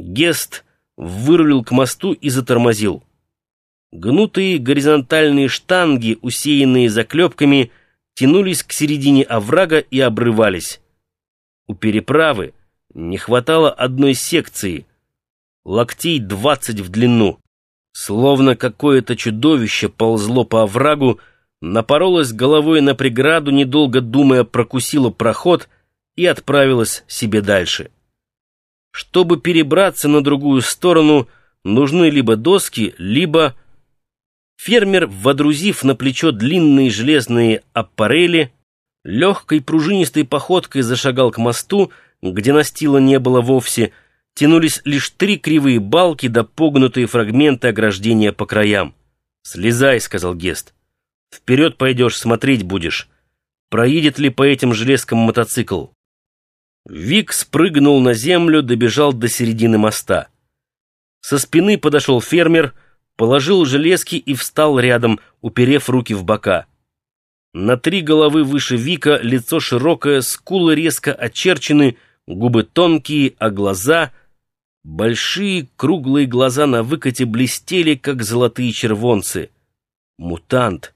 Гест вырулил к мосту и затормозил. Гнутые горизонтальные штанги, усеянные заклепками, тянулись к середине оврага и обрывались. У переправы не хватало одной секции, локтей двадцать в длину. Словно какое-то чудовище ползло по оврагу, напоролось головой на преграду, недолго думая, прокусило проход и отправилось себе дальше. Чтобы перебраться на другую сторону, нужны либо доски, либо Фермер, водрузив на плечо длинные железные аппарели, легкой пружинистой походкой зашагал к мосту, где настила не было вовсе, тянулись лишь три кривые балки да погнутые фрагменты ограждения по краям. «Слезай», — сказал Гест. «Вперед пойдешь, смотреть будешь. Проедет ли по этим железкам мотоцикл?» Вик спрыгнул на землю, добежал до середины моста. Со спины подошел фермер — положил железки и встал рядом, уперев руки в бока. На три головы выше Вика лицо широкое, скулы резко очерчены, губы тонкие, а глаза... Большие круглые глаза на выкате блестели, как золотые червонцы. Мутант.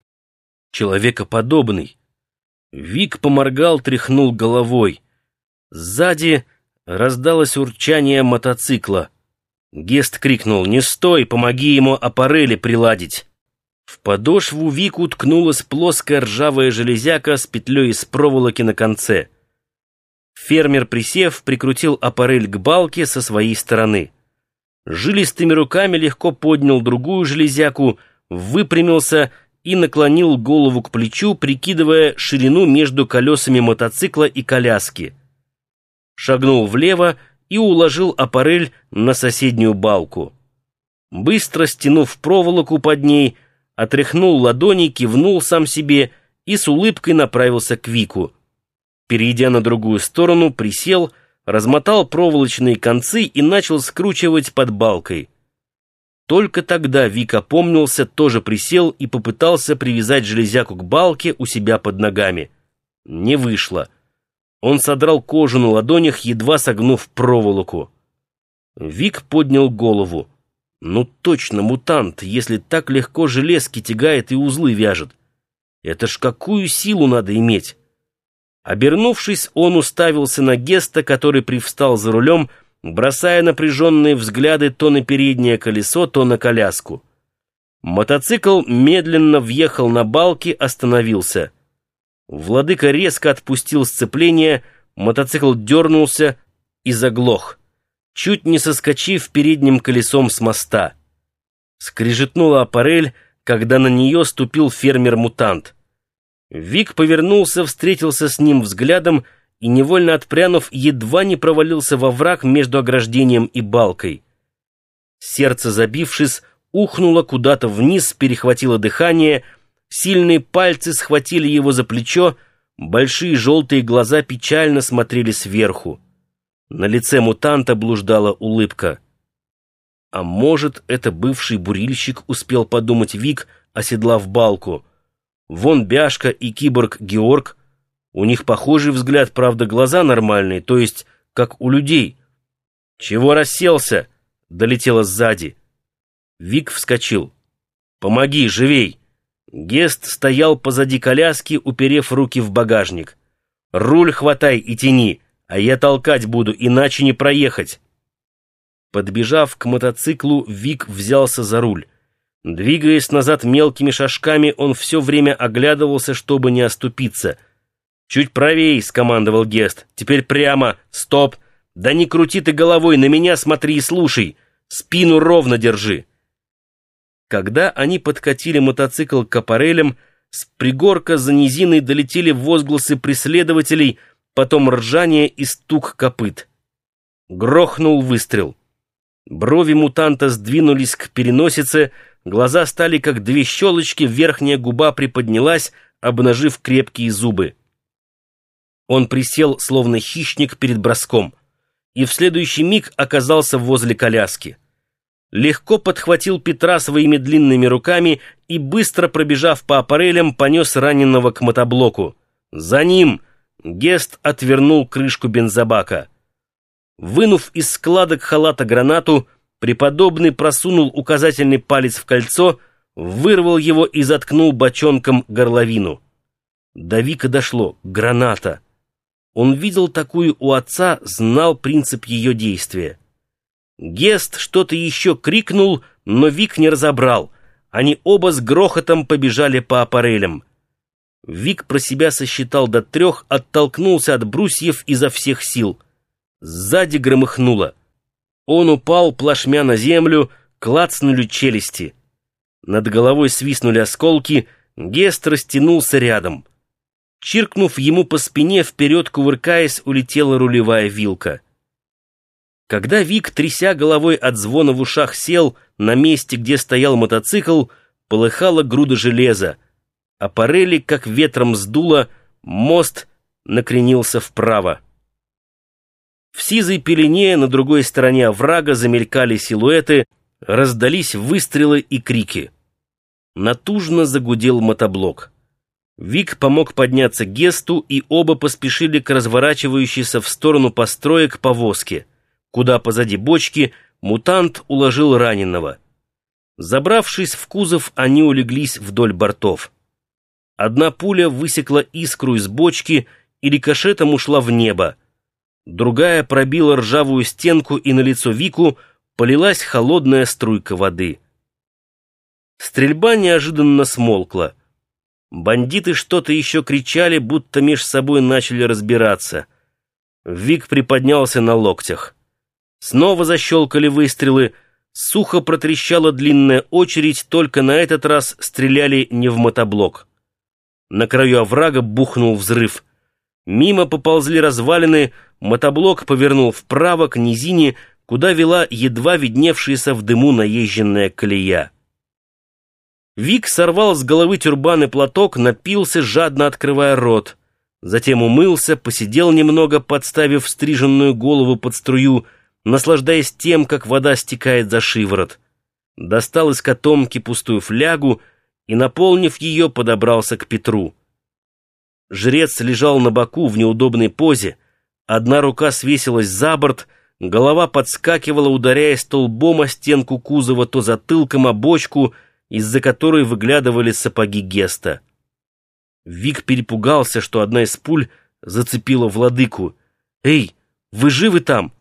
Человекоподобный. Вик поморгал, тряхнул головой. Сзади раздалось урчание мотоцикла. Гест крикнул «Не стой, помоги ему аппарели приладить!» В подошву Вик уткнулась плоская ржавая железяка с петлей из проволоки на конце. Фермер, присев, прикрутил аппарель к балке со своей стороны. Жилистыми руками легко поднял другую железяку, выпрямился и наклонил голову к плечу, прикидывая ширину между колесами мотоцикла и коляски. Шагнул влево, и уложил аппарель на соседнюю балку. Быстро стянув проволоку под ней, отряхнул ладони, кивнул сам себе и с улыбкой направился к Вику. Перейдя на другую сторону, присел, размотал проволочные концы и начал скручивать под балкой. Только тогда Вик опомнился, тоже присел и попытался привязать железяку к балке у себя под ногами. Не вышло. Он содрал кожу на ладонях, едва согнув проволоку. Вик поднял голову. «Ну точно, мутант, если так легко железки тягает и узлы вяжет. Это ж какую силу надо иметь!» Обернувшись, он уставился на Геста, который привстал за рулем, бросая напряженные взгляды то на переднее колесо, то на коляску. Мотоцикл медленно въехал на балки, остановился — Владыка резко отпустил сцепление, мотоцикл дернулся и заглох, чуть не соскочив передним колесом с моста. Скрежетнула аппарель, когда на нее ступил фермер-мутант. Вик повернулся, встретился с ним взглядом и, невольно отпрянув, едва не провалился во враг между ограждением и балкой. Сердце, забившись, ухнуло куда-то вниз, перехватило дыхание — Сильные пальцы схватили его за плечо, большие желтые глаза печально смотрели сверху. На лице мутанта блуждала улыбка. А может, это бывший бурильщик, успел подумать Вик, оседлав балку. Вон Бяшка и киборг Георг. У них похожий взгляд, правда, глаза нормальные, то есть, как у людей. «Чего расселся?» — долетело сзади. Вик вскочил. «Помоги, живей!» Гест стоял позади коляски, уперев руки в багажник. «Руль хватай и тяни, а я толкать буду, иначе не проехать». Подбежав к мотоциклу, Вик взялся за руль. Двигаясь назад мелкими шажками, он все время оглядывался, чтобы не оступиться. «Чуть правей», — скомандовал Гест. «Теперь прямо. Стоп. Да не крути ты головой, на меня смотри и слушай. Спину ровно держи». Когда они подкатили мотоцикл к аппарелям, с пригорка за низиной долетели возгласы преследователей, потом ржание и стук копыт. Грохнул выстрел. Брови мутанта сдвинулись к переносице, глаза стали как две щелочки, верхняя губа приподнялась, обнажив крепкие зубы. Он присел, словно хищник перед броском, и в следующий миг оказался возле коляски легко подхватил Петра своими длинными руками и, быстро пробежав по аппарелям, понес раненого к мотоблоку. За ним Гест отвернул крышку бензобака. Вынув из складок халата гранату, преподобный просунул указательный палец в кольцо, вырвал его и заткнул бочонком горловину. До Вика дошло. Граната. Он видел такую у отца, знал принцип ее действия. Гест что-то еще крикнул, но Вик не разобрал. Они оба с грохотом побежали по аппарелям. Вик про себя сосчитал до трех, оттолкнулся от брусьев изо всех сил. Сзади громыхнуло. Он упал плашмя на землю, клацнули челюсти. Над головой свистнули осколки, Гест растянулся рядом. Чиркнув ему по спине, вперед кувыркаясь, улетела рулевая вилка. Когда Вик, тряся головой от звона в ушах, сел на месте, где стоял мотоцикл, полыхала груда железа, а парели, как ветром сдуло, мост накренился вправо. В сизой пелене на другой стороне оврага замелькали силуэты, раздались выстрелы и крики. Натужно загудел мотоблок. Вик помог подняться Гесту, и оба поспешили к разворачивающейся в сторону построек повозке, куда позади бочки мутант уложил раненого. Забравшись в кузов, они улеглись вдоль бортов. Одна пуля высекла искру из бочки и рикошетом ушла в небо. Другая пробила ржавую стенку, и на лицо Вику полилась холодная струйка воды. Стрельба неожиданно смолкла. Бандиты что-то еще кричали, будто меж собой начали разбираться. Вик приподнялся на локтях. Снова защелкали выстрелы, сухо протрещала длинная очередь, только на этот раз стреляли не в мотоблок. На краю оврага бухнул взрыв. Мимо поползли развалины, мотоблок повернул вправо к низине, куда вела едва видневшаяся в дыму наезженная колея. Вик сорвал с головы тюрбан и платок, напился, жадно открывая рот. Затем умылся, посидел немного, подставив стриженную голову под струю, наслаждаясь тем, как вода стекает за шиворот. Достал из котомки пустую флягу и, наполнив ее, подобрался к Петру. Жрец лежал на боку в неудобной позе, одна рука свесилась за борт, голова подскакивала, ударяясь толбом о стенку кузова, то затылком о бочку — из-за которой выглядывали сапоги Геста. Вик перепугался, что одна из пуль зацепила владыку. «Эй, вы живы там?»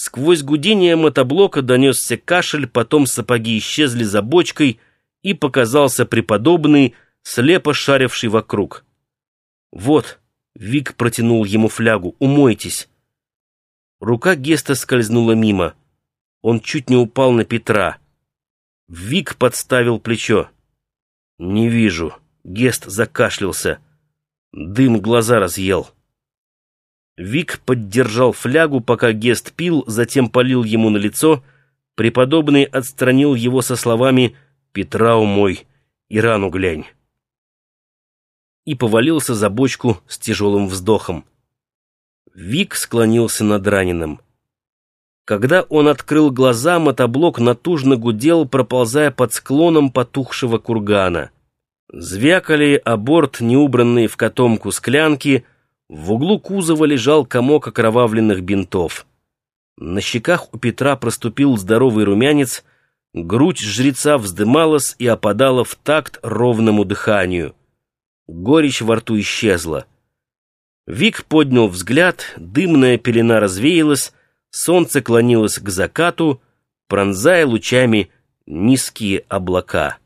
Сквозь гудение мотоблока донесся кашель, потом сапоги исчезли за бочкой, и показался преподобный, слепо шаривший вокруг. «Вот», — Вик протянул ему флягу, — «умойтесь». Рука Геста скользнула мимо. Он чуть не упал на Петра. Вик подставил плечо. «Не вижу». Гест закашлялся. Дым глаза разъел. Вик поддержал флягу, пока Гест пил, затем полил ему на лицо. Преподобный отстранил его со словами «Петра умой рану глянь» и повалился за бочку с тяжелым вздохом. Вик склонился над раненым. Когда он открыл глаза, мотоблок натужно гудел, проползая под склоном потухшего кургана. Звякали о борт неубранные в котомку склянки, в углу кузова лежал комок окровавленных бинтов. На щеках у Петра проступил здоровый румянец, грудь жреца вздымалась и опадала в такт ровному дыханию. Горечь во рту исчезла. Вик поднял взгляд, дымная пелена развеялась, Солнце клонилось к закату, пронзая лучами низкие облака.